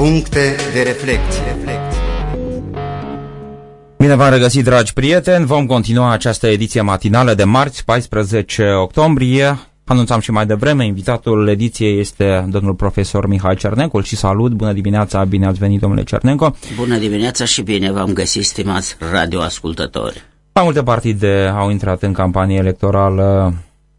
Puncte de reflecție. Bine v-am regăsit, dragi prieteni. Vom continua această ediție matinală de marți, 14 octombrie. Anunțam și mai devreme, invitatul ediției este domnul profesor Mihai Cernencu și salut, bună dimineața, bine ați venit domnule Cernencu. Bună dimineața și bine v-am găsit, stimați radioascultători. Mai multe partide au intrat în campanie electorală,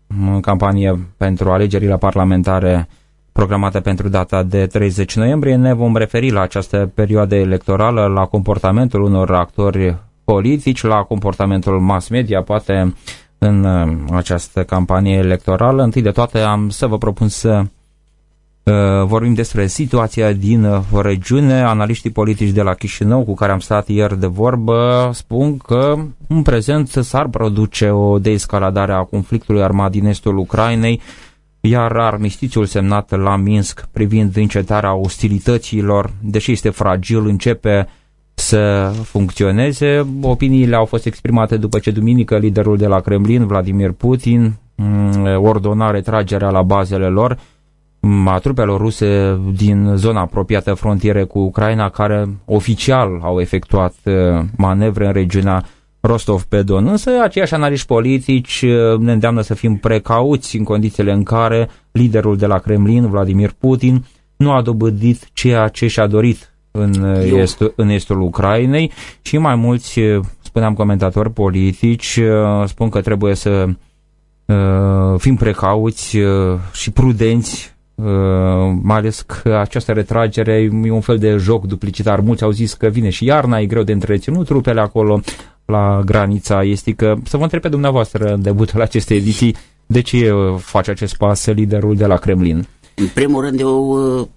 în campanie pentru alegerile parlamentare programate pentru data de 30 noiembrie. Ne vom referi la această perioadă electorală, la comportamentul unor actori politici, la comportamentul mass media, poate în uh, această campanie electorală. Întâi de toate am să vă propun să uh, vorbim despre situația din uh, regiune. Analiștii politici de la Chișinău, cu care am stat ieri de vorbă, spun că în prezent s-ar produce o deescaladare a conflictului armat din estul Ucrainei, iar armistițiul semnat la Minsk privind încetarea ostilităților, deși este fragil, începe să funcționeze. Opiniile au fost exprimate după ce duminică liderul de la Kremlin, Vladimir Putin, mm, ordona retragerea la bazele lor mm, a trupelor ruse din zona apropiată frontiere cu Ucraina, care oficial au efectuat uh, manevre în regiunea Rostov-pe-Don. Însă aceiași analiști politici uh, ne îndeamnă să fim precauți în condițiile în care liderul de la Kremlin, Vladimir Putin, nu a dobândit ceea ce și-a dorit în estul, în estul Ucrainei și mai mulți, uh, spuneam comentatori politici, uh, spun că trebuie să fim precauți și prudenți mai ales că această retragere e un fel de joc duplicitar. Mulți au zis că vine și iarna, e greu de întreținut trupele acolo, la granița estică. Să vă întreb pe dumneavoastră în debutul acestei ediții, de ce face acest pas liderul de la Kremlin? În primul rând, eu uh,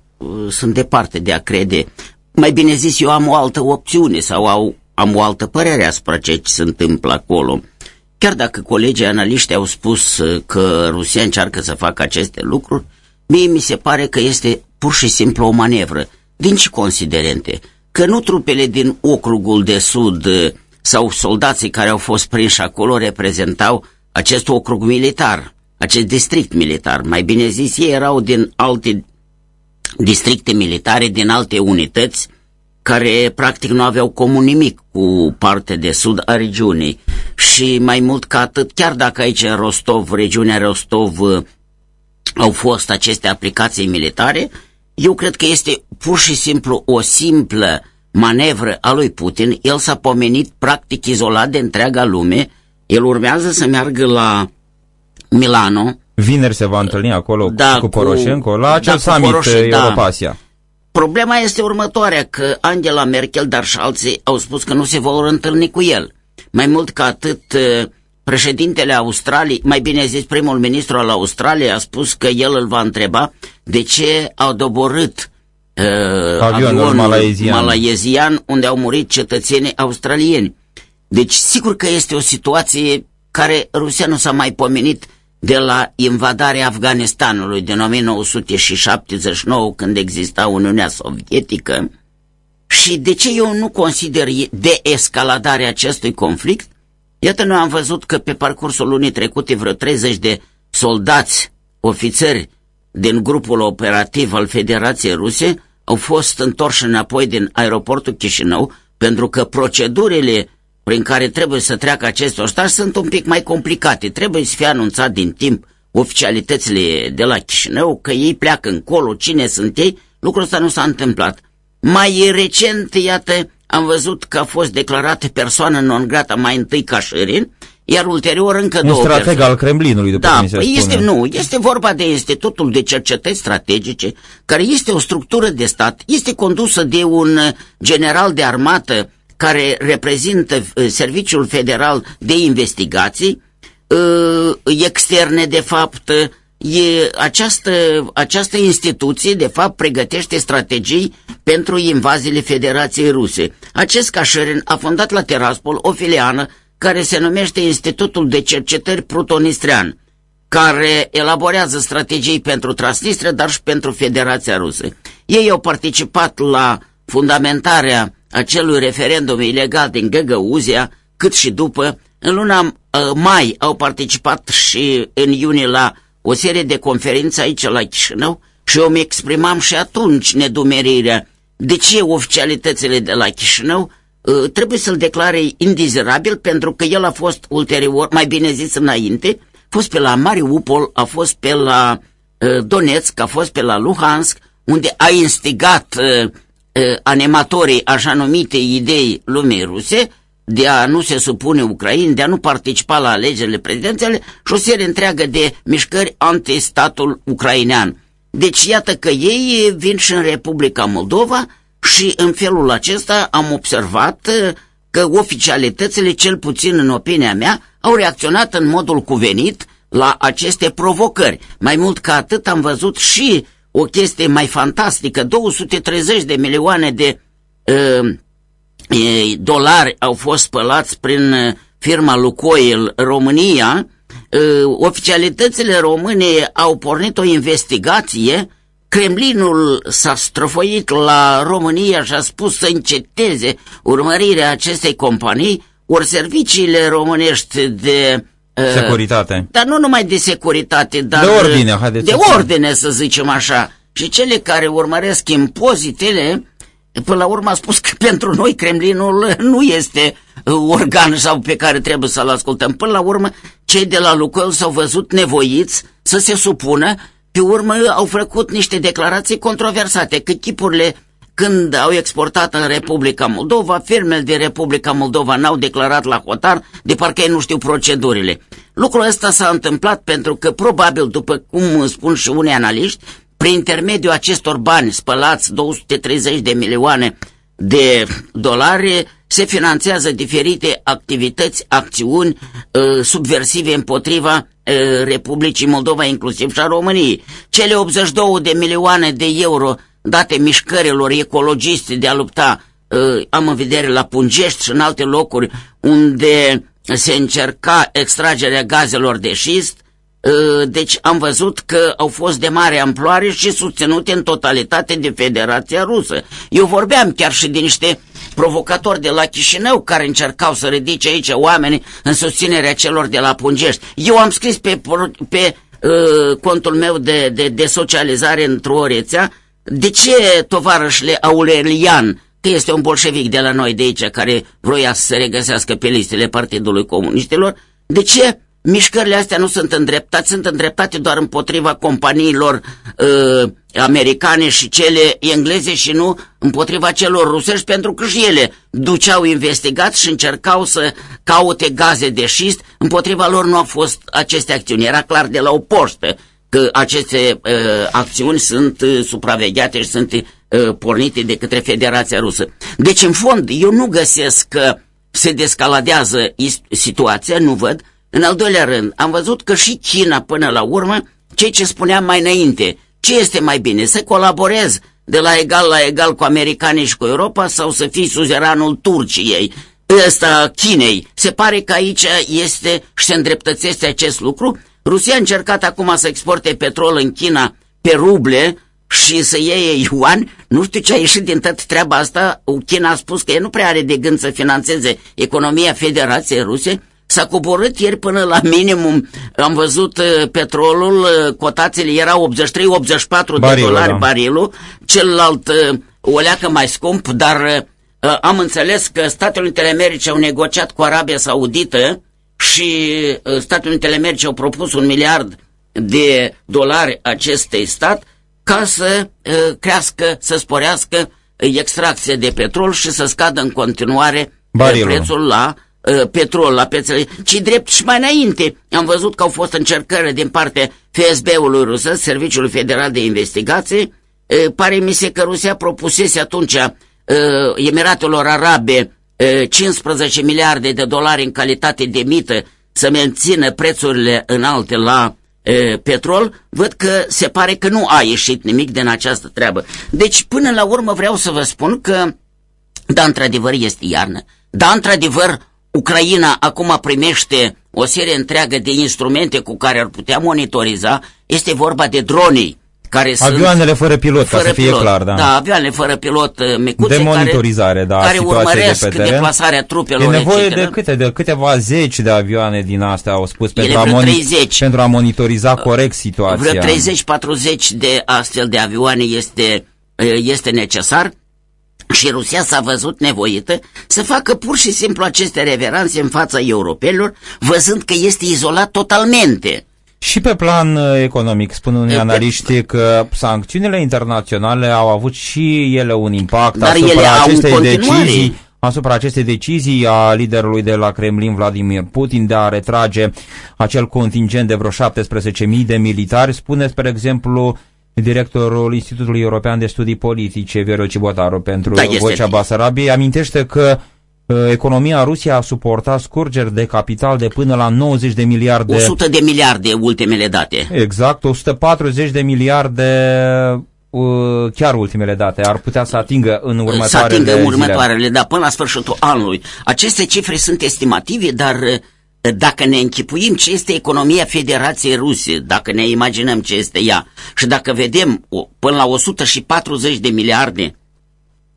sunt departe de a crede. Mai bine zis, eu am o altă opțiune sau au, am o altă părere asupra ce se întâmplă acolo. Chiar dacă colegii analiști au spus uh, că Rusia încearcă să facă aceste lucruri, mie mi se pare că este pur și simplu o manevră. Din ce considerente? Că nu trupele din okrugul de sud uh, sau soldații care au fost prinși acolo reprezentau acest okrug militar, acest district militar. Mai bine zis, ei erau din alte districte militare, din alte unități, care practic nu aveau comun nimic cu partea de sud a regiunii. Și mai mult ca atât, chiar dacă aici în Rostov, regiunea Rostov, au fost aceste aplicații militare, eu cred că este pur și simplu o simplă manevră a lui Putin, el s-a pomenit practic izolat de întreaga lume, el urmează să meargă la Milano. Vineri se va întâlni acolo da, cu Poroșenko la acel da, summit Poroșen, da. Europa-Asia. Problema este următoarea, că Angela Merkel, dar și alții au spus că nu se vor întâlni cu el. Mai mult ca atât, președintele Australiei, mai bine zis primul ministru al Australiei, a spus că el îl va întreba de ce au doborât uh, avionul, avionul malaezian. malaezian unde au murit cetățenii australieni. Deci sigur că este o situație care Rusia nu s-a mai pomenit de la invadarea Afganistanului din 1979 când exista Uniunea Sovietică și de ce eu nu consider de escaladarea acestui conflict? Iată, noi am văzut că pe parcursul lunii trecute vreo 30 de soldați, ofițeri din grupul operativ al Federației Ruse au fost întorși înapoi din aeroportul Chișinău pentru că procedurile prin care trebuie să treacă acest ostași sunt un pic mai complicate. Trebuie să fie anunțat din timp oficialitățile de la Chișinău că ei pleacă încolo, cine sunt ei, lucrul ăsta nu s-a întâmplat. Mai recent, iată, am văzut că a fost declarată persoană non grata mai întâi ca Șerin iar ulterior încă Un două strateg persoane. al Kremlinului, după da, cum se este, spune. Nu, este vorba de Institutul de Cercetări Strategice, care este o structură de stat, este condusă de un general de armată care reprezintă uh, Serviciul Federal de Investigații, uh, externe, de fapt, e această, această instituție, de fapt, pregătește strategii pentru invaziile Federației Ruse. Acest Cașerin a fondat la Teraspol o filiană care se numește Institutul de Cercetări Prutonistrian, care elaborează strategii pentru Transnistria, dar și pentru Federația Rusă. Ei au participat la fundamentarea acelui referendum ilegal din Găgăuzia, cât și după. În luna uh, mai au participat și în iunie la o serie de conferințe aici la Chișinău și eu mi exprimam și atunci nedumerirea de ce oficialitățile de la Chișinău uh, trebuie să-l declare indizerabil pentru că el a fost ulterior, mai bine zis înainte, a fost pe la Mariupol, a fost pe la uh, Donetsk, a fost pe la Luhansk, unde a instigat uh, animatorii așa numite idei lumii ruse, de a nu se supune Ucrain, de a nu participa la alegerile prezidențiale și o serie întreagă de mișcări anti-statul ucrainean. Deci iată că ei vin și în Republica Moldova și în felul acesta am observat uh, că oficialitățile, cel puțin în opinia mea, au reacționat în modul cuvenit la aceste provocări. Mai mult ca atât am văzut și o chestie mai fantastică, 230 de milioane de uh, dolari au fost spălați prin uh, firma Lucoil România, uh, oficialitățile române au pornit o investigație, Kremlinul s-a strofoit la România și a spus să înceteze urmărirea acestei companii, ori serviciile românești de uh, Securitate. Dar nu numai de securitate, dar de ordine, haideți de ordine, să zicem așa. Și cele care urmăresc impozitele Până la urmă a spus că pentru noi Kremlinul nu este uh, organ sau pe care trebuie să-l ascultăm. Până la urmă, cei de la Lucoil s-au văzut nevoiți să se supună, pe urmă au făcut niște declarații controversate, că chipurile când au exportat în Republica Moldova, firmele de Republica Moldova n-au declarat la hotar, de parcă ei nu știu procedurile. Lucrul ăsta s-a întâmplat pentru că, probabil, după cum spun și unii analiști, prin intermediul acestor bani spălați, 230 de milioane de dolari, se finanțează diferite activități, acțiuni uh, subversive împotriva uh, Republicii Moldova, inclusiv și a României. Cele 82 de milioane de euro date mișcărilor ecologiste de a lupta, uh, am în vedere la Pungești și în alte locuri unde se încerca extragerea gazelor de șist, Ă, deci am văzut că au fost de mare amploare și susținute în totalitate de Federația Rusă. Eu vorbeam chiar și de niște provocatori de la Chișinău care încercau să ridice aici oameni în susținerea celor de la Pungești. Eu am scris pe, pe uh, contul meu de, de, de socializare într-o rețea de ce tovarășle Aurelian, că este un bolșevic de la noi de aici care vroia să se regăsească pe listele Partidului Comuniștilor, de ce mișcările astea nu sunt îndreptate, sunt îndreptate doar împotriva companiilor uh, americane și cele engleze și nu împotriva celor rusești, pentru că și ele duceau investigați și încercau să caute gaze de șist, împotriva lor nu au fost aceste acțiuni. Era clar de la o poștă că aceste uh, acțiuni sunt uh, supravegheate și sunt uh, pornite de către Federația Rusă. Deci, în fond, eu nu găsesc că se descaladează situația, nu văd, în al doilea rând, am văzut că și China, până la urmă, ceea ce spuneam mai înainte, ce este mai bine, să colaborez de la egal la egal cu americanii și cu Europa sau să fii suzeranul Turciei, ăsta Chinei. Se pare că aici este și se îndreptățește acest lucru. Rusia a încercat acum să exporte petrol în China pe ruble și să iei yuan. Nu știu ce a ieșit din toată treaba asta. China a spus că e nu prea are de gând să financeze economia Federației Ruse S-a coborât ieri până la minimum. Am văzut uh, petrolul, uh, cotațiile erau 83-84 de dolari da. barilul, celălalt uh, o leacă mai scump, dar uh, am înțeles că Statele Unite ale Americii au negociat cu Arabia Saudită și uh, Statele Unite ale Americii au propus un miliard de dolari acestei stat ca să uh, crească, să sporească extracția de petrol și să scadă în continuare Barilul. prețul la Uh, petrol la piețele, ci drept și mai înainte. Am văzut că au fost încercări din partea FSB-ului rusă, Serviciul Federal de Investigație. Uh, pare mi se că Rusia propusese atunci uh, Emiratelor Arabe 15 miliarde de dolari în calitate de mită să mențină prețurile înalte la petrol, văd că se pare că nu a ieșit nimic din această treabă. Deci, până la urmă vreau să vă spun că, da, într-adevăr este iarnă, da, într-adevăr Ucraina acum primește o serie întreagă de instrumente cu care ar putea monitoriza. Este vorba de dronii. Care avioanele sunt fără pilot, fără ca să fie pilot. clar, da. Da, avioane fără pilot uh, micuțe de monitorizare, care, da, care urmăresc de pe teren. deplasarea trupelor. E nevoie de câte, de câteva zeci de avioane din astea, au spus, pentru a, 30. pentru a monitoriza corect situația. Vreo 30-40 de astfel de avioane este, uh, este necesar și Rusia s-a văzut nevoită să facă pur și simplu aceste reveranțe în fața europenilor, văzând că este izolat totalmente. Și pe plan uh, economic, spun unii analiști că sancțiunile internaționale au avut și ele un impact Dar asupra ele au acestei în continuare. decizii asupra acestei decizii a liderului de la Kremlin, Vladimir Putin, de a retrage acel contingent de vreo 17.000 de militari. Spune, spre exemplu, directorul Institutului European de Studii Politice, Viorel Cibotaru, pentru Da, este Vocea bine. Basarabiei, amintește că uh, economia Rusiei a suportat scurgeri de capital de până la 90 de miliarde 100 de miliarde ultimele date. Exact, 140 de miliarde, uh, chiar ultimele date, ar putea să atingă în Să următoarele atingă în zile. următoarele, da, până la sfârșitul anului. Aceste cifre sunt estimative, dar uh, dacă ne închipuim ce este economia Federației Ruse, dacă ne imaginăm ce este ea și dacă vedem o- până la 140 de miliarde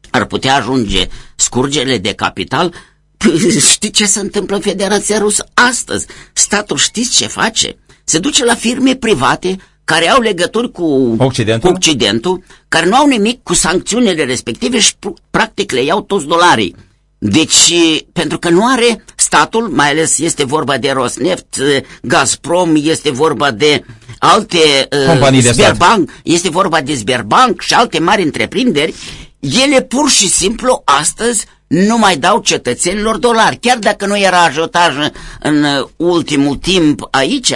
ar putea ajunge scurgerile de capital, știi ce se întâmplă în Federația Rusă astăzi? Statul știți ce face? Se duce la firme private care au legături cu Occidentul? cu Occidentul, care nu au nimic cu sancțiunile respective și pr- practic le iau toți dolarii. Deci, pentru că nu are statul, mai ales este vorba de Rosneft, Gazprom, este vorba de alte uh, Companii de stat. Sberbank, este vorba de Sberbank și alte mari întreprinderi, ele pur și simplu astăzi nu mai dau cetățenilor dolari. Chiar dacă nu era ajutaj în uh, ultimul timp aici,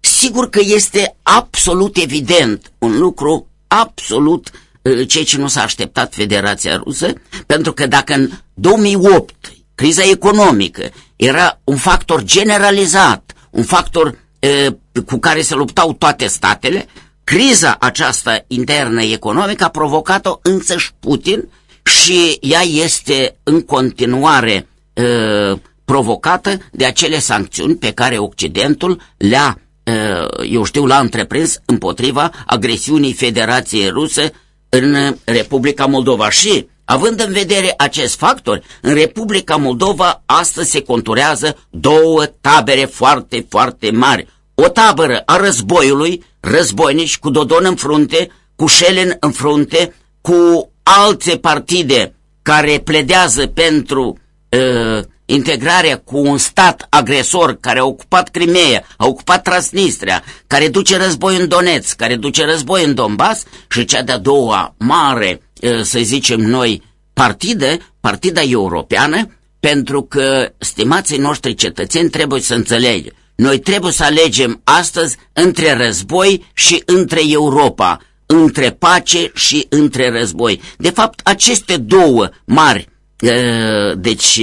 sigur că este absolut evident un lucru absolut uh, ceea ce nu s-a așteptat Federația Rusă, pentru că dacă în 2008 criza economică era un factor generalizat, un factor uh, cu care se luptau toate statele, criza aceasta internă economică a provocat-o însăși Putin și ea este în continuare uh, provocată de acele sancțiuni pe care Occidentul le-a, uh, eu știu, l-a întreprins împotriva agresiunii Federației Ruse în Republica Moldova. Și, având în vedere acest factor, în Republica Moldova astăzi se conturează două tabere foarte, foarte mari. O tabără a războiului, războinici cu Dodon în frunte, cu Șelen în frunte, cu alte partide care pledează pentru uh, integrarea cu un stat agresor care a ocupat Crimea, a ocupat Transnistria, care duce război în Donetsk, care duce război în Donbass și cea de-a doua mare, uh, să zicem noi, partidă, partida europeană, pentru că, stimații noștri cetățeni, trebuie să înțelegem. Noi trebuie să alegem astăzi între război și între Europa, între pace și între război. De fapt, aceste două mari, uh, deci,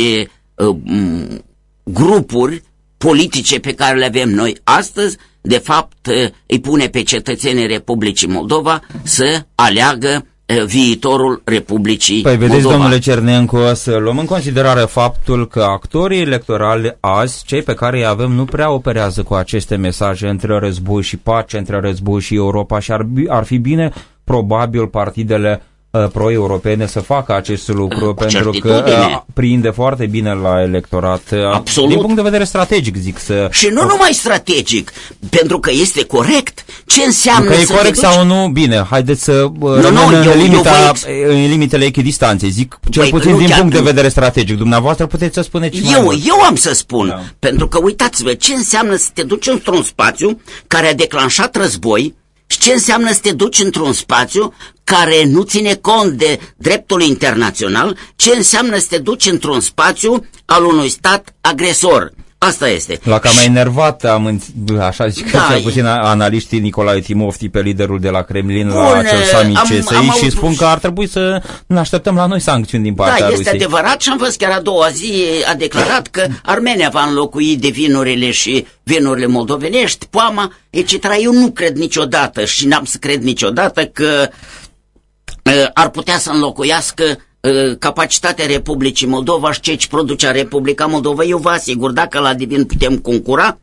uh, m, grupuri politice pe care le avem noi astăzi, de fapt, uh, îi pune pe cetățenii Republicii Moldova să aleagă uh, viitorul Republicii Păi vedeți, Moldova. domnule Cernencu, să luăm în considerare faptul că actorii electorali azi, cei pe care îi avem, nu prea operează cu aceste mesaje între război și pace, între război și Europa și ar, bi- ar fi bine, probabil, partidele uh, pro-europene să facă acest lucru, Cu pentru că certitudine. uh, prinde foarte bine la electorat. Uh, Absolut. Din punct de vedere strategic, zic să... Și nu numai strategic, pentru că este corect. Ce înseamnă Că e să corect te duci? sau nu, bine, haideți să uh, nu, rămânem eu- eu în, limita, voi în limitele echidistanței. Zic, cel Băi, puțin nu din chiar punct de nu. vedere strategic. Dumneavoastră puteți să spuneți mai Eu, mult. eu am să spun, Da. pentru că uitați-vă ce înseamnă să te duci într-un spațiu care a declanșat război și ce înseamnă să te duci într-un spațiu care nu ține cont de dreptul internațional, ce înseamnă să te duci într-un spațiu al unui stat agresor. Asta este. La cam mai enervat am înț- așa zic Da, cel puțin analiștii Nicolae Timofti pe liderul de la Kremlin la Bun, acel summit am- CSI am și auzit- spun că ar trebui să ne așteptăm la noi sancțiuni din partea Da, este Rusiei. adevărat și am văzut chiar a doua zi a declarat că Armenia va înlocui de vinurile și vinurile moldovenești, poama, etc. Eu nu cred niciodată și n-am să cred niciodată că uh, ar putea să înlocuiască uh, capacitatea Republicii Moldova și ce ce produce Republica Moldova. Eu vă asigur, dacă la divin putem concura,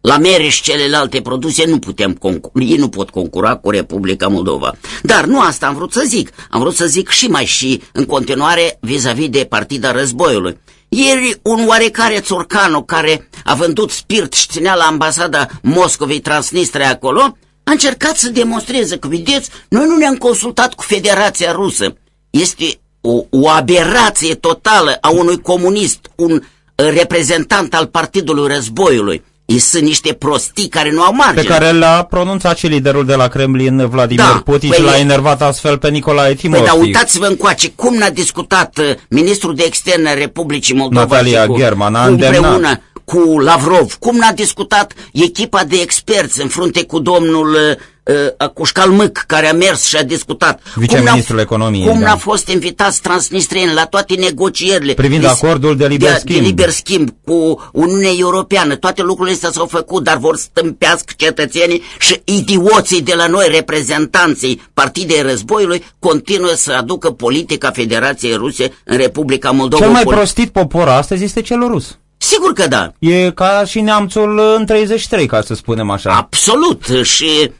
la mere și celelalte produse nu putem concura, ei nu pot concura cu Republica Moldova. Dar nu asta am vrut să zic. Am vrut să zic și mai și în continuare vis-a-vis -vis de partida războiului. Ieri un oarecare țurcanu care a vândut spirit și ținea la ambasada Moscovei Transnistria acolo, a încercat să demonstreze că, vedeți, noi nu ne-am consultat cu Federația Rusă. Este o, o aberație totală a unui comunist, un reprezentant al Partidului Războiului. Ei sunt niște prostii care nu au margine. Pe care l-a pronunțat și liderul de la Kremlin, Vladimir da, Putin, păi și l-a enervat astfel pe Nicolae Timofey. Păi, dar uitați-vă încoace, cum n-a discutat uh, ministrul de externe Republicii Moldova Natalia cu, German, a împreună cu Lavrov, cum n-a discutat echipa de experți în frunte cu domnul uh, uh, cu Șcalmâc, care a mers și a discutat. Viceministrul Economiei. Cum da. n-a fost invitați transnistrieni la toate negocierile. Privind acordul de liber de, schimb. De liber schimb cu Uniunea Europeană. Toate lucrurile astea s-au făcut, dar vor stâmpească cetățenii și idioții de la noi, reprezentanții Partidei Războiului, continuă să aducă politica Federației Ruse în Republica Moldova. Cel mai prostit popor astăzi este cel rus. Sigur că da. E ca și neamțul în 33, ca să spunem așa. Absolut. Și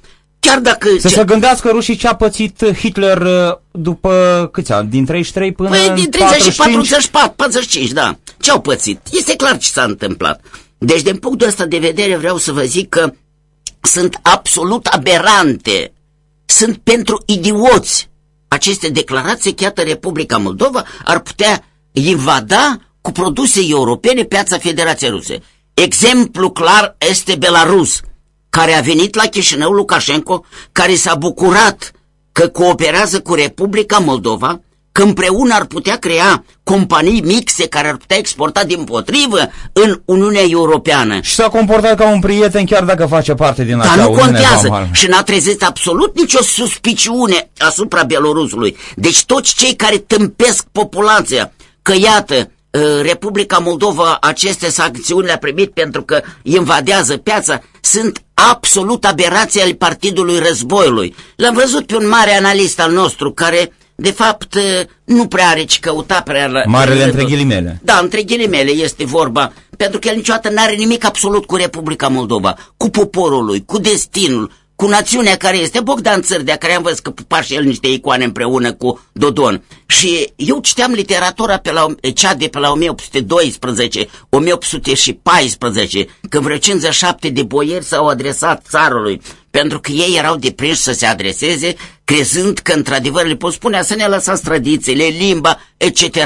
Chiar dacă... Să ce... se gândească rușii ce a pățit Hitler uh, după câți ani? Din 33 până păi, din 34, 45, 45, da. Ce au pățit? Este clar ce s-a întâmplat. Deci, din punctul ăsta de vedere, vreau să vă zic că sunt absolut aberante. Sunt pentru idioți. Aceste declarații, chiar Republica Moldova ar putea invada cu produse europene piața Federației Ruse. Exemplu clar este Belarus care a venit la Chișinău, Lukashenko, care s-a bucurat că cooperează cu Republica Moldova, că împreună ar putea crea companii mixe care ar putea exporta din potrivă în Uniunea Europeană. Și s-a comportat ca un prieten chiar dacă face parte din acea Dar nu contează și n-a trezit absolut nicio suspiciune asupra Belorusului. Deci toți cei care tâmpesc populația, că iată, ă, Republica Moldova aceste sancțiuni le-a primit pentru că invadează piața, sunt absolut aberație al Partidului Războiului. L-am văzut pe un mare analist al nostru care, de fapt, nu prea are ce căuta prea... La, Marele între ghilimele. Da, între ghilimele este vorba, pentru că el niciodată nu are nimic absolut cu Republica Moldova, cu poporul lui, cu destinul, cu națiunea care este Bogdan Țârdea, care am văzut că pupa și el niște icoane împreună cu Dodon. Și eu citeam literatura pe la, cea de pe la 1812, 1814, când vreo 57 de boieri s-au adresat țarului, pentru că ei erau deprinși să se adreseze, crezând că într-adevăr le pot spune să ne lăsați tradițiile, limba, etc.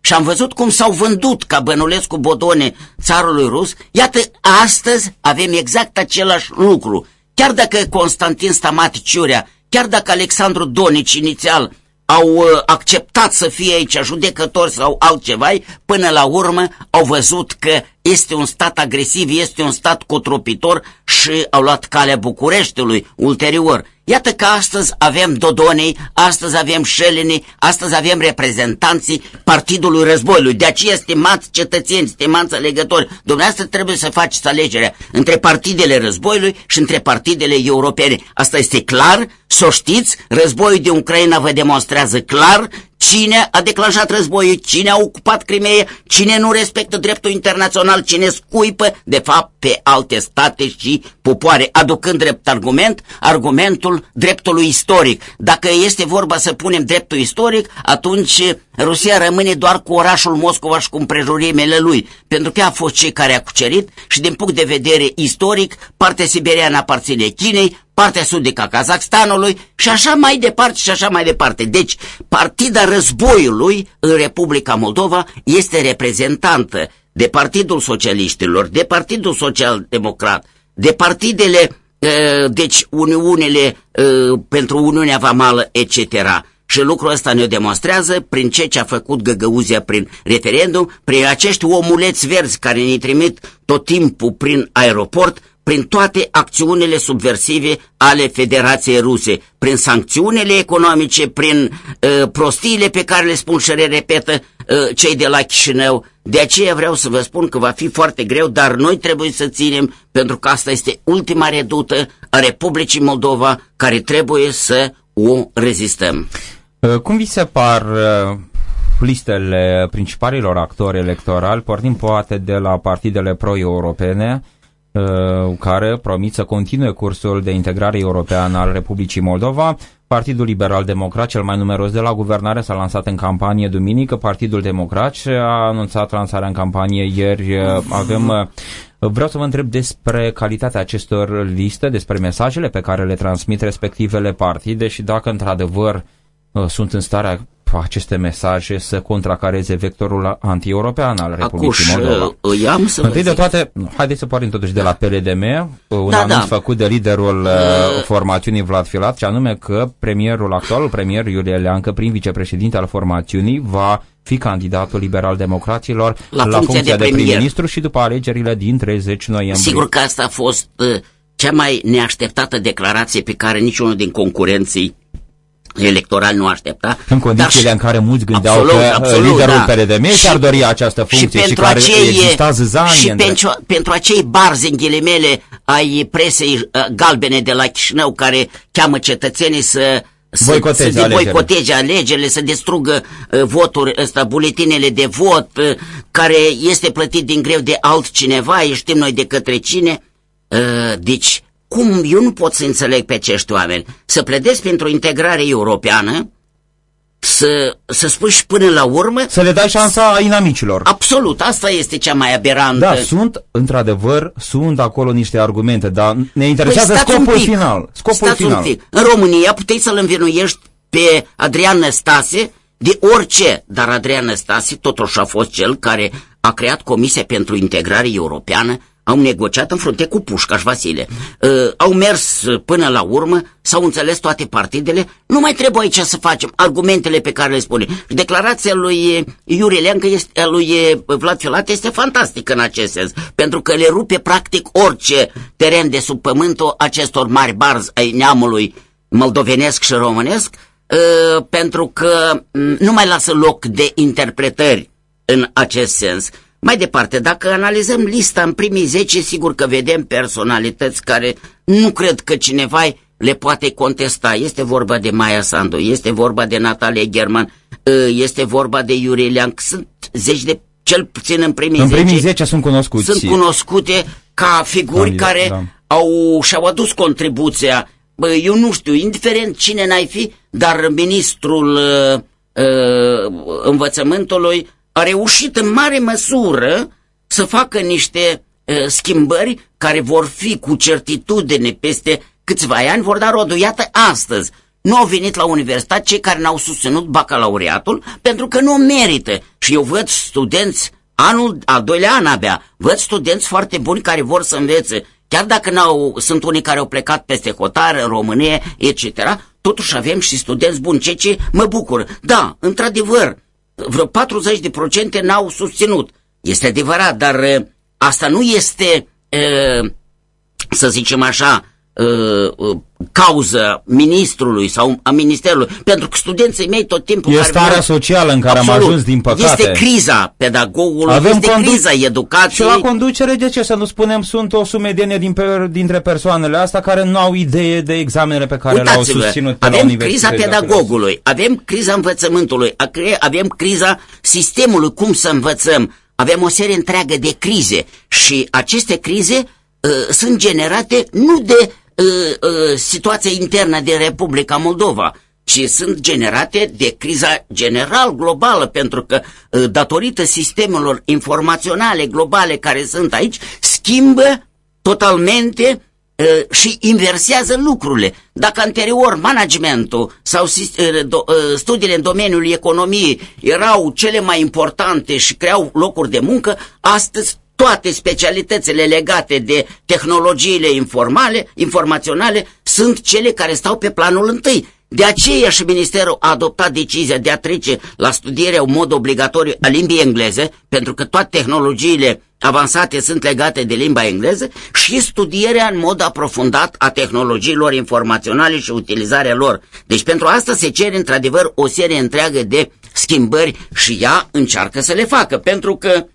Și am văzut cum s-au vândut ca Bănulescu Bodone țarului rus. Iată, astăzi avem exact același lucru. Chiar dacă Constantin Stamati Ciurea, chiar dacă Alexandru Donici inițial au uh, acceptat să fie aici judecători sau altceva, până la urmă au văzut că este un stat agresiv, este un stat cotropitor și au luat calea Bucureștiului ulterior. Iată că astăzi avem Dodonei, astăzi avem Șelenii, astăzi avem reprezentanții Partidului Războiului. De aceea, stimați cetățeni, stimați alegători, dumneavoastră trebuie să faceți alegerea între partidele războiului și între partidele europene. Asta este clar, să știți, războiul de Ucraina vă demonstrează clar cine a declanșat războiul, cine a ocupat Crimea, cine nu respectă dreptul internațional, cine scuipă, de fapt, pe alte state și popoare, aducând drept argument, argumentul dreptului istoric. Dacă este vorba să punem dreptul istoric, atunci Rusia rămâne doar cu orașul Moscova și cu împrejurimele lui, pentru că a fost cei care a cucerit și din punct de vedere istoric, partea siberiană aparține Chinei, partea sudică a Kazakhstanului și așa mai departe și așa mai departe. Deci, partida războiului în Republica Moldova este reprezentantă de Partidul Socialiștilor, de Partidul Social Democrat, de partidele, deci Uniunile pentru Uniunea Vamală, etc., și lucrul ăsta ne demonstrează prin ce ce a făcut Găgăuzia prin referendum, prin acești omuleți verzi care ne trimit tot timpul prin aeroport, prin toate acțiunile subversive ale Federației Ruse, prin sancțiunile economice, prin uh, prostiile pe care le spun și le repetă uh, cei de la Chișinău. De aceea vreau să vă spun că va fi foarte greu, dar noi trebuie să ținem, pentru că asta este ultima redută a Republicii Moldova, care trebuie să o rezistăm. Uh, cum vi se par uh, listele principalilor actori electorali, pornind poate de la partidele pro-europene, uh, care promit să continue cursul de integrare europeană al Republicii Moldova. Partidul Liberal Democrat, cel mai numeros de la guvernare, s-a lansat în campanie duminică. Partidul Democrat a anunțat lansarea în campanie ieri. Avem Vreau să vă întreb despre calitatea acestor liste, despre mesajele pe care le transmit respectivele partide și dacă într-adevăr Uh, sunt în stare aceste mesaje să contracareze vectorul anti-european al Republicii Acuș, Moldova. uh, i-am să vă Întâi de zic. toate, haideți să pornim totuși de la PLDM, uh, un Da, anunț da. făcut de liderul uh, formațiunii Vlad Filat, și anume că premierul actualul premier Iulie Leancă, prin vicepreședinte al formațiunii, va fi candidatul liberal-democraților La la funcția funcția de de premier. prim-ministru și după alegerile din 30 noiembrie. Sigur că asta a fost uh, cea mai neașteptată declarație pe care niciunul din concurenții electorali nu aștepta. În condițiile dar în care mulți gândeau Absolut, că uh, absolut, liderul da. PLDM Și- și-ar dori această funcție și, pentru care acei, exista zâzanie și între- pentru, pentru acei barzi în ghilimele ai presei uh, galbene de la Chișinău care cheamă cetățenii să să, Boicoteze să alegerile. boicoteze alegerile, să distrugă uh, voturi, ăsta, buletinele de vot, uh, care este plătit din greu de altcineva, știm noi de către cine. Uh, deci, cum eu nu pot să înțeleg pe acești oameni? Să pledez pentru integrare europeană, să, să spui și până la urmă, Să le dai șansa inamicilor. absolut, asta este cea mai aberantă. Da, sunt, într-adevăr, sunt acolo niște argumente, dar ne interesează Păi stați un scopul pic, final. Scopul stați final. Un pic. În România puteai să-l învinuiești pe Adrian Năstase de orice, dar Adrian Năstase totuși a fost cel care a creat Comisia pentru Integrare Europeană, au negociat în frunte cu Pușcaș Vasile. Uh, au mers uh, până la urmă, s-au înțeles toate partidele, nu mai trebuie aici să facem argumentele pe care le spune. Și declarația lui Iurie Leancă, este, a lui eh, Vlad Filat este fantastică în acest sens, pentru că le rupe practic orice teren de sub pământul acestor mari barzi ai neamului moldovenesc și românesc, uh, pentru că mm, nu mai lasă loc de interpretări în acest sens. Mai departe, dacă analizăm lista în primii 10, sigur că vedem personalități care nu cred că cineva le poate contesta. Este vorba de Maia Sandu, este vorba de Natalia German, uh, este vorba de Iurie Leanc. Sunt zeci de, cel puțin în primii În 10, primii 10 sunt cunoscuți. sunt cunoscute ca figuri Candidat, care da. au, și-au adus contribuția. Bă, eu nu știu, indiferent cine n-ai fi, dar ministrul uh, uh, învățământului a reușit în mare măsură să facă niște uh, schimbări care vor fi cu certitudine peste câțiva ani, vor da rodul. Iată astăzi. Nu au venit la universitate cei care n-au susținut bacalaureatul pentru că nu merită. Și eu văd studenți, anul, al doilea an abia, văd studenți foarte buni care vor să învețe. Chiar dacă n-au, sunt unii care au plecat peste hotare, în România, etc., totuși avem și studenți buni, ceea ce mă bucur. Da, într-adevăr, vreo 40% n-au susținut. Este adevărat, dar uh, asta nu este, uh, să zicem așa, uh, uh, cauză ministrului sau a ministerului, pentru că studenții mei tot timpul... E care starea vreau- socială în care am Absolut. ajuns, din păcate. Este criza pedagogului, Avem este condu- criza Și educației. la conducere, de ce să nu spunem, sunt o sumedenie din pe, dintre persoanele astea care nu au idee de examenele pe care le-au Uitați-vă, susținut pe la avem criza universități. pedagogului, avem criza învățământului, acre- avem criza sistemului, cum să învățăm. Avem o serie întreagă de crize și aceste crize uh, sunt generate nu de uh, uh, situația internă din Republica Moldova, ci sunt generate de criza general globală, pentru că uh, datorită sistemelor informaționale globale care sunt aici, schimbă totalmente uh, și inversează lucrurile. Dacă anterior managementul sau sis- uh, do- uh, studiile în domeniul economiei erau cele mai importante și creau locuri de muncă, astăzi toate specialitățile legate de tehnologiile informale, informaționale sunt cele care stau pe planul întâi. De aceea și Ministerul a adoptat decizia de a trece la studierea în mod obligatoriu a limbii engleze, pentru că toate tehnologiile avansate sunt legate de limba engleză, și studierea în mod aprofundat a tehnologiilor informaționale și utilizarea lor. Deci pentru asta se cere într-adevăr o serie întreagă de schimbări și ea încearcă să le facă, pentru că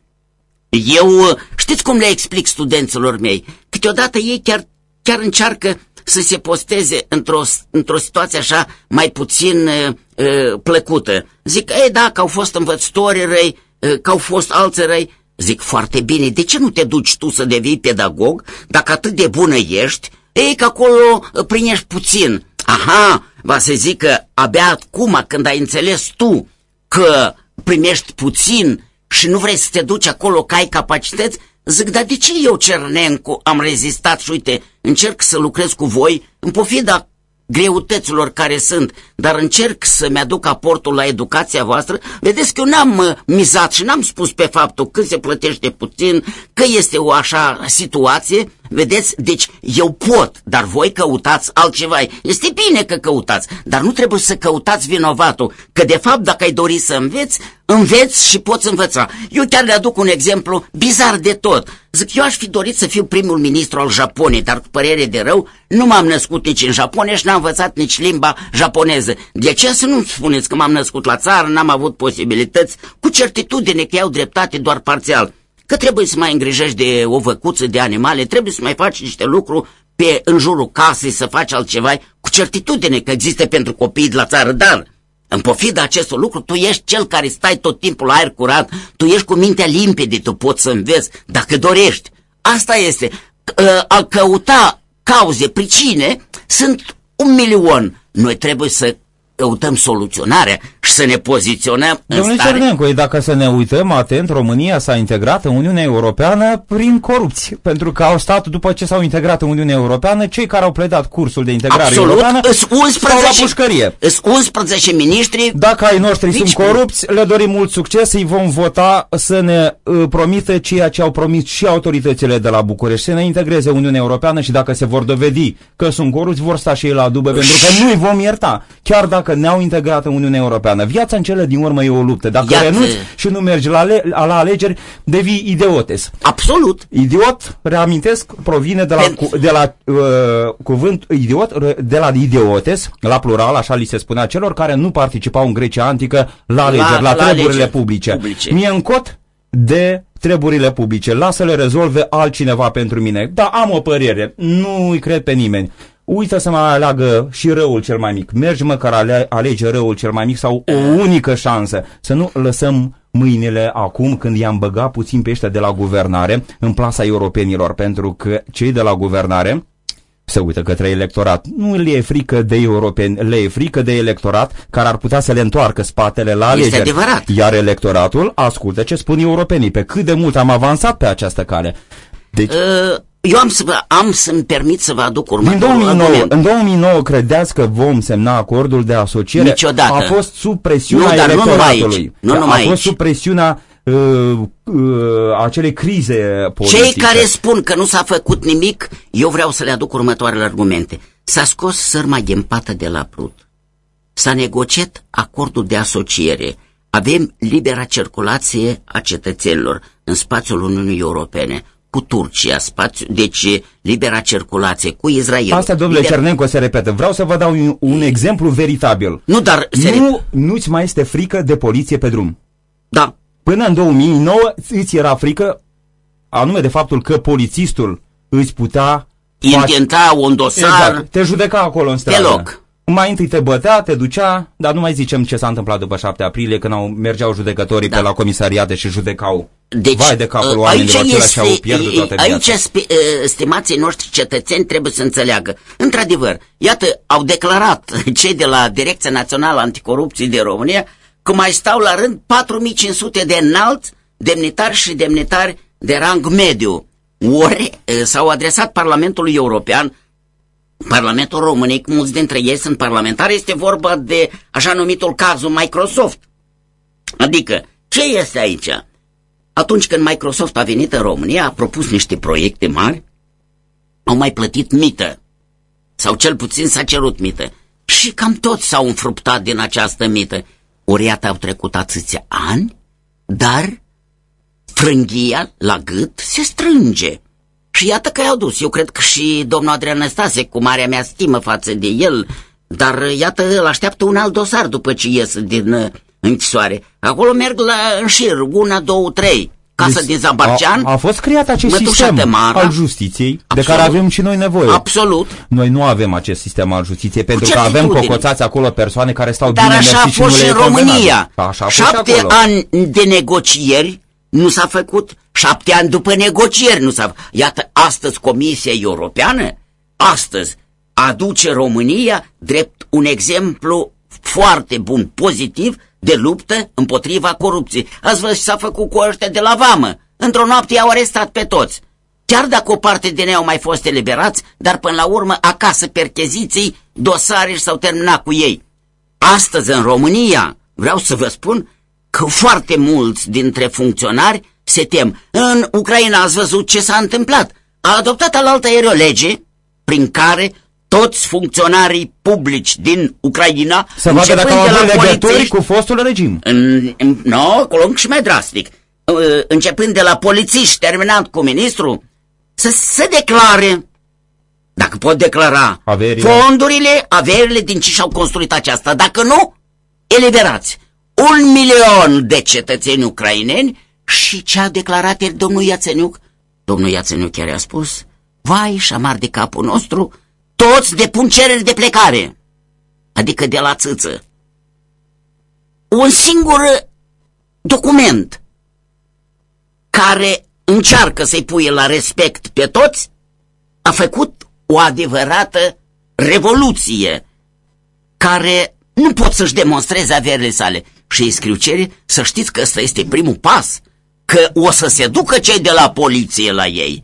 eu, știți cum le explic studenților mei? Câteodată ei chiar, chiar încearcă să se posteze într-o, într-o situație așa mai puțin uh, uh, plăcută. Zic, ei da, că au fost învățători răi, uh, că au fost alții răi. Zic, foarte bine, de ce nu te duci tu să devii pedagog dacă atât de bună ești? Ei, că acolo uh, primești puțin. Aha, va să zic că abia acum când ai înțeles tu că primești puțin și nu vrei să te duci acolo că ai capacități, zic, dar de ce eu, Cernencu, am rezistat? Și uite, încerc să lucrez cu voi în pofida greutăților care sunt, dar încerc să-mi aduc aportul la educația voastră, vedeți că eu n-am uh, mizat și n-am spus pe faptul că se plătește puțin, că este o așa situație, vedeți? Deci eu pot, dar voi căutați altceva. Este bine că căutați, dar nu trebuie să căutați vinovatul, că de fapt dacă ai dori să înveți, înveți și poți învăța. Eu chiar le aduc un exemplu bizar de tot. Zic, eu aș fi dorit să fiu primul ministru al Japoniei, dar cu părere de rău, nu m-am născut nici în Japonia și n-am învățat nici limba japoneză. De ce să nu spuneți că m-am născut la țară, n-am avut posibilități, cu certitudine că iau dreptate doar parțial? Că trebuie să mai îngrijești de o văcuță, de animale, trebuie să mai faci niște lucruri pe, în jurul casei, să faci altceva, cu certitudine că există pentru copiii de la țară, dar în pofida acestor lucruri, tu ești cel care stai tot timpul la aer curat, tu ești cu mintea limpede, tu poți să înveți, dacă dorești. Asta este. Ă, a căuta cauze, pricine, sunt un milion. Noi trebuie să căutăm soluționarea și să ne poziționăm Domnule în stare... Cernencu, dacă să ne uităm atent, România s-a integrat în Uniunea Europeană prin corupție, pentru că au stat după ce s-au integrat în Uniunea Europeană, cei care au pledat cursul de integrare Absolut, europeană îs 11, la pușcărie. Îs 11 miniștri Dacă ai noștri Nici sunt corupți, le dorim mult succes, îi vom vota să ne uh, promită ceea ce au promis și autoritățile de la București, să ne integreze Uniunea Europeană și dacă se vor dovedi că sunt corupți, vor sta și ei la dubă, pentru că nu îi vom ierta, chiar dacă ne-au integrat în Uniunea Europeană. Viața în cele din urmă e o luptă. Dacă Iată. renunți și nu mergi la, ale la alegeri, devii idiotes. Absolut. Idiot, reamintesc, provine de la, Pentru- cu, de la uh, cuvânt idiot, re- de la idiotes, la plural, așa li se spunea celor care nu participau în Grecia antică la alegeri, la, la treburile alegeri publice. publice. Mie în cot de treburile publice. Lasă le rezolve altcineva pentru mine. Da, am o părere. Nu îi cred pe nimeni. Uită să mai aleagă și răul cel mai mic. Mergi măcar ale, alege răul cel mai mic sau o unică șansă. Să nu lăsăm mâinile acum când i-am băgat puțin pe ăștia de la guvernare în plasa europenilor, pentru că cei de la guvernare se uită către electorat. Nu le e frică de europeni, le e frică de electorat care ar putea să le întoarcă spatele la Este alegeri. adevărat. Iar electoratul ascultă ce spun europenii, pe cât de mult am avansat pe această cale. Deci, Uh, Eu am să vă, am să-mi permit să vă aduc din următorul 2009, argument. în 2009 credeți că vom semna acordul de asociere? Niciodată. A fost sub presiunea Nu, dar nu numai electoratului. aici. Nu a numai fost aici. sub presiunea uh, uh, acelei crize politice. Cei care spun că nu s-a făcut nimic, eu vreau să le aduc următoarele argumente. S-a scos sărma ghempată de la Prut. S-a negociat acordul de asociere. Avem libera circulație a cetățenilor în spațiul Uniunii Europene cu Turcia, spațiu, deci libera circulație cu Israel. Asta, domnule liber... Cernenco, se repetă. Vreau să vă dau un, un exemplu veritabil. Nu, dar se Nu, nu-ți mai este frică de poliție pe drum. Da, Până în 2009 îți era frică anume de faptul că polițistul îți putea face- intenta un dosar Exact, te judeca acolo în stradă. loc. Mai întâi te bătea, te ducea, dar nu mai zicem ce s-a întâmplat după 7 aprilie când au, mergeau judecătorii Da. pe la comisariate și judecau. Deci, Vai de capul uh, oamenilor acelea și au pierdut toată viața. Aici spi- uh, stimații noștri cetățeni trebuie să înțeleagă. Într-adevăr, iată, au declarat cei de la Direcția Națională Anticorupție de România că mai stau la rând 4500 de înalți demnitari și demnitari de rang mediu. Ori uh, s-au adresat Parlamentului European Parlamentul României, mulți dintre ei sunt parlamentari, este vorba de așa numitul cazul Microsoft. Adică, ce este aici? Atunci când Microsoft a venit în România, a propus niște proiecte mari, au mai plătit mită. Sau cel puțin s-a cerut mită. Și cam toți s-au înfruptat din această mită. Ori iată au trecut atâția ani, dar frânghia la gât se strânge. Și iată că i-au dus. Eu cred că și domnul Adrian Năstase, cu marea mea stimă față de el, dar iată, îl așteaptă un alt dosar după ce ies din uh, închisoare. Acolo merg la în șir, una, două, trei. Casa Deci, din Zabarcean, A, a fost creat acest Mătușa sistem Temara. al justiției, de Absolut. care avem și noi nevoie. absolut. Noi nu avem acest sistem al justiției, pentru că avem certitudine. cocoțați acolo persoane care stau Dar bine așa a mersi și nu fost le și e în convenabil. România. Așa a fost și Șapte acolo. ani de negocieri nu s-a făcut. Șapte ani după negocieri nu s-a făcut. Iată, astăzi Comisia Europeană, astăzi, aduce România drept un exemplu foarte bun, pozitiv, de luptă împotriva corupției. Ați văzut ce s-a făcut cu ăștia de la vamă. Într-o noapte i-au arestat pe toți. chiar dacă o parte din ei au mai fost eliberați, dar până la urmă acasă percheziții, dosare și s-au terminat cu ei. Astăzi în România, vreau să vă spun că foarte mulți dintre funcționari se tem. În Ucraina ați văzut ce s-a întâmplat. A adoptat alaltă o lege prin care toți funcționarii publici din Ucraina să vadă dacă au avut legături cu fostul regim. În, în, no, acolo și mai drastic. Uh, începând de la polițiști, terminant cu ministru, să se declare, dacă pot declara, averile. fondurile, averile din ce și-au construit aceasta. Dacă nu, eliberați un milion de cetățeni ucraineni și ce a declarat el domnul Iațeniuc? Domnul Iațeniuc chiar a spus, vai și șamar de capul nostru, toți depun cereri de plecare, adică de la țâță. Un singur document care încearcă să-i puie la respect pe toți, a făcut o adevărată revoluție care nu pot să-și demonstreze averile sale. Și îi scriu cere să știți că ăsta este primul pas, că o să se ducă cei de la poliție la ei.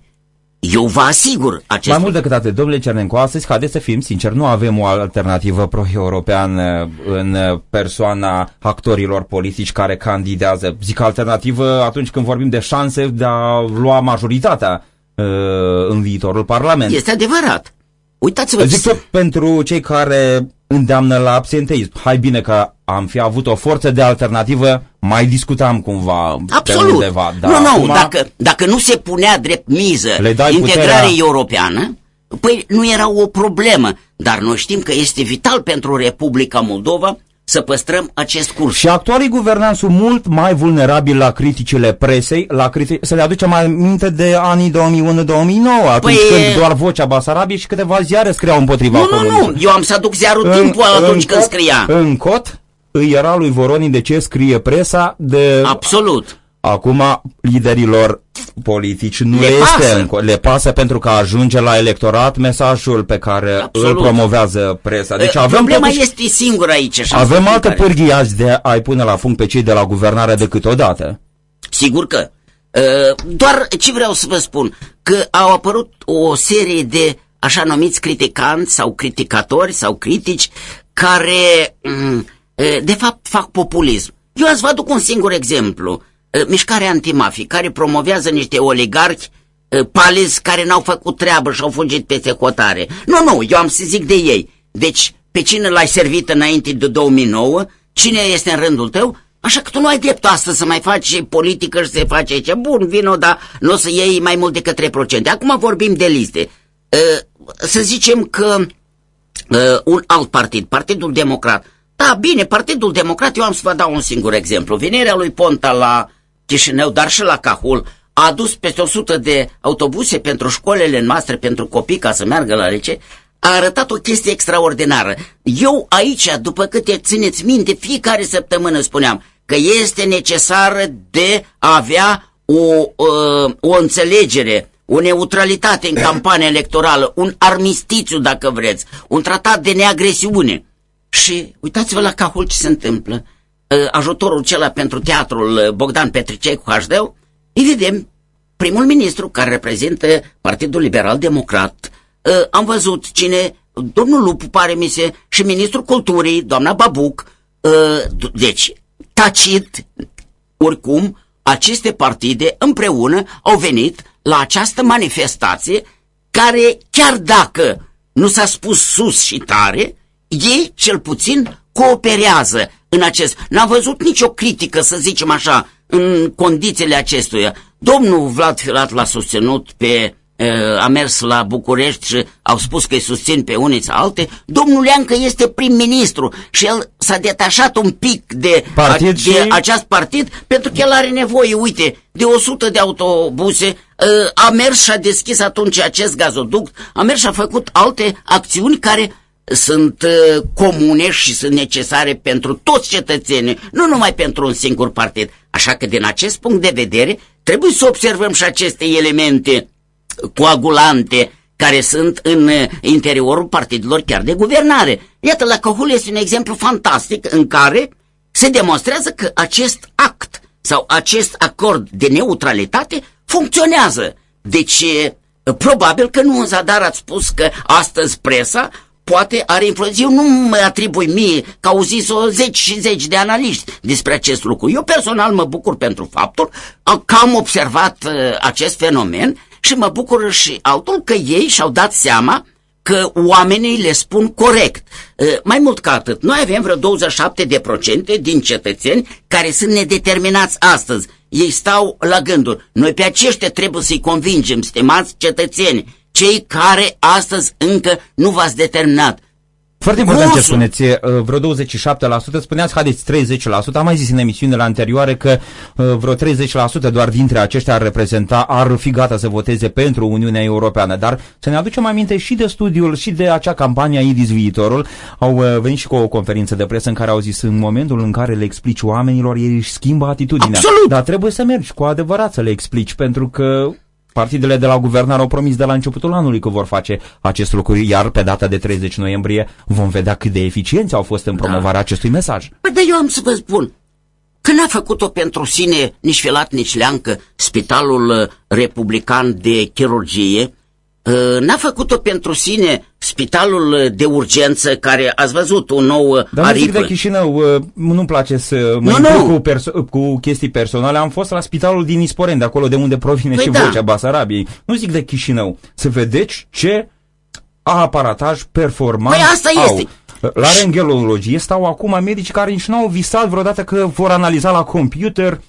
Eu vă asigur acest Mai mult decât atât, domnule Cernencu, astăzi, haideți să fim sinceri, nu avem o alternativă pro-europeană în persoana actorilor politici care candidează. Zic alternativă atunci când vorbim de șanse de a lua majoritatea uh, în viitorul Parlament. Este adevărat. Uitați-vă... Zic tot pentru cei care îndeamnă la absenteism. Hai bine că am fi avut o forță de alternativă, mai discutam cumva Absolut. pe undeva. Dar nu, nu, acum... dacă, dacă nu se punea drept miză integrarea puterea... europeană, păi nu era o problemă. Dar noi știm că este vital pentru Republica Moldova să păstrăm acest curs. Și actualii guvernanți sunt mult mai vulnerabili la criticile presei, la critici, să le aducem mai minte de anii 2001-2009, atunci păi, când doar Vocea Basarabiei și câteva ziare scriau împotriva Nu, nu, nu, eu am să aduc ziarul în, timpul atunci în când cot, scria. În cot îi era lui Voronin de ce scrie presa de... Absolut. Acum liderilor politici nu le este pasă. le pasă pentru că ajunge la electorat mesajul pe care Absolut. îl promovează presa. Deci avem Problema totuși, este singură aici. Avem alte pârghii azi de a-i pune la punct pe cei de la guvernare decât odată. Sigur că. Doar ce vreau să vă spun, că au apărut o serie de așa numiți criticanți sau criticatori sau critici care mm, de fapt fac populism. Eu ați vă aduc un singur exemplu. Mișcarea antimafii, care promovează niște oligarhi palizi care n-au făcut treabă și au fugit peste hotare. Nu, nu, eu am să zic de ei. Deci, pe cine l-ai servit înainte de 2009, cine este în rândul tău, așa că tu nu ai dreptul astăzi să mai faci politică și să faci aici. Bun, vino, dar nu o să iei mai mult decât 3%. Acum vorbim de liste. Să zicem că un alt partid, Partidul Democrat, da, bine, Partidul Democrat, eu am să vă dau un singur exemplu. Vinerea lui Ponta la Chișinău, dar și la Cahul, a adus peste 100 de autobuse pentru școlile noastre, pentru copii, ca să meargă la lece, a arătat o chestie extraordinară. Eu aici, după câte țineți minte, fiecare săptămână spuneam că este necesară de a avea o, o, uh, o înțelegere, o neutralitate în campania electorală, un armistițiu, dacă vreți, un tratat de neagresiune. Și uitați-vă la Cahul ce se întâmplă. Ă, ajutorul acela pentru teatrul ă, Bogdan Petricei cu HD, îi vedem primul ministru care reprezintă Partidul Liberal Democrat. Ă, am văzut cine, domnul Lupu pare mi se, și ministrul culturii, doamna Babuc. Deci, tacit, oricum, aceste partide împreună au venit la această manifestație care, chiar dacă nu s-a spus sus și tare, ei, cel puțin, cooperează în acest... N-a văzut nicio critică, să zicem așa, în condițiile acestuia. Domnul Vlad Filat l-a susținut pe... a mers la București și au spus că îi susțin pe unii sau alte. Domnul Leancă este prim-ministru și el s-a detașat un pic de, partid a, de și... acest partid pentru că el are nevoie, uite, de 100 de autobuse, a mers și a deschis atunci acest gazoduct, a mers și a făcut alte acțiuni care sunt uh, comune și sunt necesare pentru toți cetățenii, nu numai pentru un singur partid. Așa că din acest punct de vedere trebuie să observăm și aceste elemente coagulante care sunt în uh, interiorul partidelor chiar de guvernare. Iată, la Cahul este un exemplu fantastic în care se demonstrează că acest act sau acest acord de neutralitate funcționează. Deci, probabil că nu în zadar ați spus că astăzi presa poate are influență. Eu nu mă atribui mie că au zis-o zeci și zeci de analiști despre acest lucru. Eu personal mă bucur pentru faptul că am observat uh, acest fenomen și mă bucur și altul că ei și-au dat seama că oamenii le spun corect. Uh, mai mult ca atât, noi avem vreo 27% din cetățeni care sunt nedeterminați astăzi. Ei stau la gânduri. Noi pe aceștia trebuie să-i convingem, stimați cetățeni, cei care astăzi încă nu v-ați determinat. Foarte important ce spuneți, vreo 27%, spuneați, haideți 30%, am mai zis în emisiunile anterioare că vreo 30% doar dintre aceștia ar reprezenta, ar fi gata să voteze pentru Uniunea Europeană, dar să ne aducem aminte și de studiul și de acea campanie IDIS Viitorul, au venit și cu o conferință de presă în care au zis în momentul în care le explici oamenilor, ei își schimbă atitudinea. Absolut! Dar trebuie să mergi cu adevărat să le explici, pentru că Partidele de la guvernare au promis de la începutul anului că vor face acest lucru, iar pe data de 30 noiembrie vom vedea cât de eficienți au fost în promovarea da. acestui mesaj. Păi dar eu am să vă spun, că n-a făcut-o pentru sine nici Filat, nici Leancă, Spitalul uh, Republican de Chirurgie, uh, n-a făcut-o pentru sine spitalul de urgență care ați văzut un nou Dar aripă. Dar de Chișinău, uh, nu-mi place să mă nu, nu. Cu, cu chestii personale. Am fost la spitalul din Isporen, de acolo de unde provine păi și da. vocea Basarabiei. Nu zic de Chișinău. Să vedeți ce aparataj performant păi asta au. este. La renghelologie stau acum medici care nici nu au visat vreodată că vor analiza la computer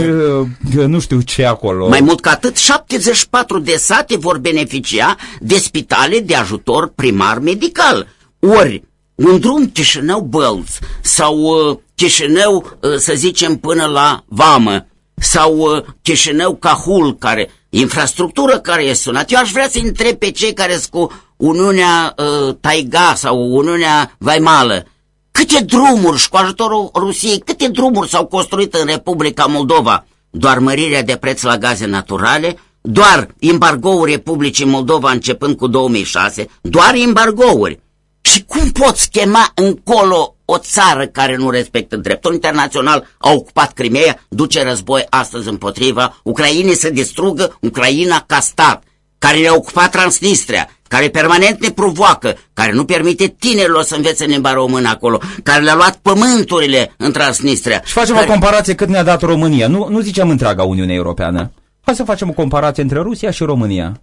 uh, uh, nu știu ce acolo. Mai mult ca atât, 74 de sate vor beneficia de spitale de ajutor primar medical. Ori, un drum Chișinău-Bălț sau uh, Chișinău, uh, să zicem, până la Vamă sau uh, Chișinău-Cahul, care infrastructură care e sunat. Eu aș vrea să întreb pe cei care sunt cu Uniunea uh, Taiga sau Uniunea Vaimală, câte drumuri și cu ajutorul Rusiei, câte drumuri s-au construit în Republica Moldova? Doar mărirea de preț la gaze naturale, doar embargouri Republicii Moldova începând cu 2006, doar embargouri. Și cum poți chema încolo o țară care nu respectă dreptul internațional, a ocupat Crimea, duce război astăzi împotriva Ucrainei să distrugă Ucraina ca stat, care le-a ocupat Transnistria, care permanent ne provoacă, care nu permite tinerilor să învețe limba română acolo, care le-a luat pământurile în Transnistria. Și facem care... o comparație cât ne-a dat România. Nu, nu zicem întreaga Uniune Europeană. Hai să facem o comparație între Rusia și România.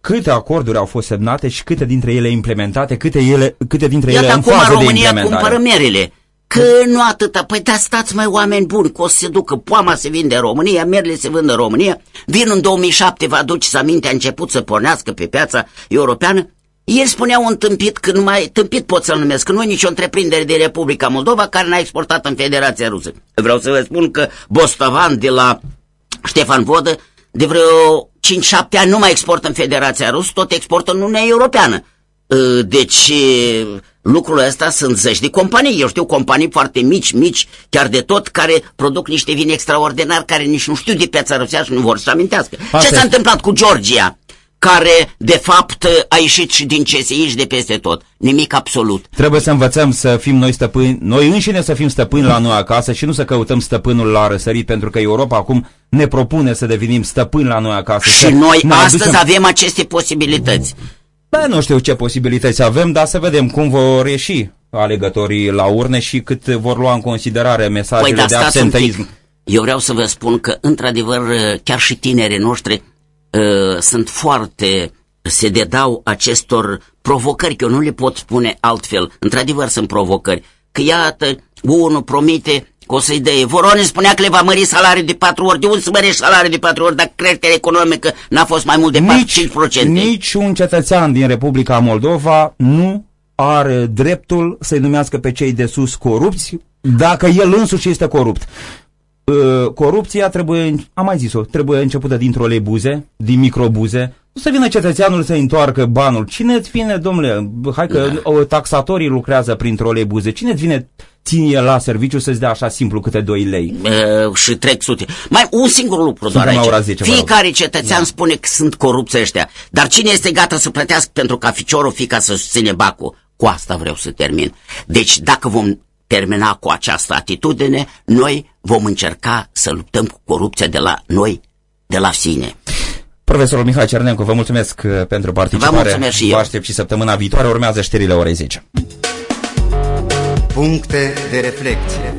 Câte acorduri au fost semnate și câte dintre ele implementate, câte, ele, câte dintre Iată ele în fază România de implementare. cumpără merele. Că nu atâta, păi da stați mai oameni buni, că o să se ducă, poama se vinde în România, merele se vând în România, vin în 2007, vă aduceți aminte, a început să pornească pe piața europeană, el spunea un tâmpit, că numai tâmpit pot să-l numesc, că nu e nicio întreprindere de Republica Moldova care n-a exportat în Federația Rusă. Vreau să vă spun că Bostovan de la Ștefan Vodă, de vreo 5-7 ani nu mai exportă în Federația Rusă, tot exportă în Uniunea Europeană. Ă, deci lucrul ăsta sunt zeci de companii. Eu știu companii foarte mici, mici, chiar de tot, care produc niște vini extraordinari, care nici nu știu de piața rusească și nu vor să amintească. Asta Ce s-a întâmplat cu Georgia? Care, de fapt, a ieșit și din CSI și de peste tot. Nimic absolut. Trebuie să învățăm să fim noi stăpâni, noi înșine să fim stăpâni la noi acasă și nu să căutăm stăpânul la răsărit, pentru că Europa acum ne propune să devenim stăpâni la noi acasă. Și noi astăzi aducem... avem aceste posibilități. Da, nu știu ce posibilități avem, dar să vedem cum vor ieși alegătorii la urne și cât vor lua în considerare mesajele păi, de absenteism. Eu vreau să vă spun că, într-adevăr, chiar și tinerii noștri uh, sunt foarte se dedau acestor provocări, că eu nu le pot spune altfel. Într-adevăr sunt provocări. Că iată, unul promite că o să-i dea. Voronin spunea că le va mări salariul de patru ori. De unde să mărești salariul de patru ori dacă creșterea economică n-a fost mai mult de nici, 5%? Nici un cetățean din Republica Moldova nu are dreptul să-i numească pe cei de sus corupți dacă el însuși este corupt. Uh, corupția trebuie, am mai zis-o, trebuie începută dintr-o buze, din microbuze, nu să vină cetățeanul să întoarcă banul. Cine îți vine, domnule, hai că da. taxatorii lucrează printr-o buze, cine îți vine ție la serviciu să-ți dea așa simplu câte 2 lei? Uh, și trec sute. Mai un singur lucru doar aici. 10, Fiecare cetățean da. spune că sunt corupți ăștia, dar cine este gata să plătească pentru ca ficiorul fica să susține bacul? Cu asta vreau să termin. Deci dacă vom termina cu această atitudine, noi vom încerca să luptăm cu corupția de la noi, de la sine. Profesorul Mihai Cernencu, vă mulțumesc uh, pentru participare. Vă mulțumesc și eu. Vă aștept și săptămâna viitoare. Urmează știrile orei 10. Puncte de reflecție.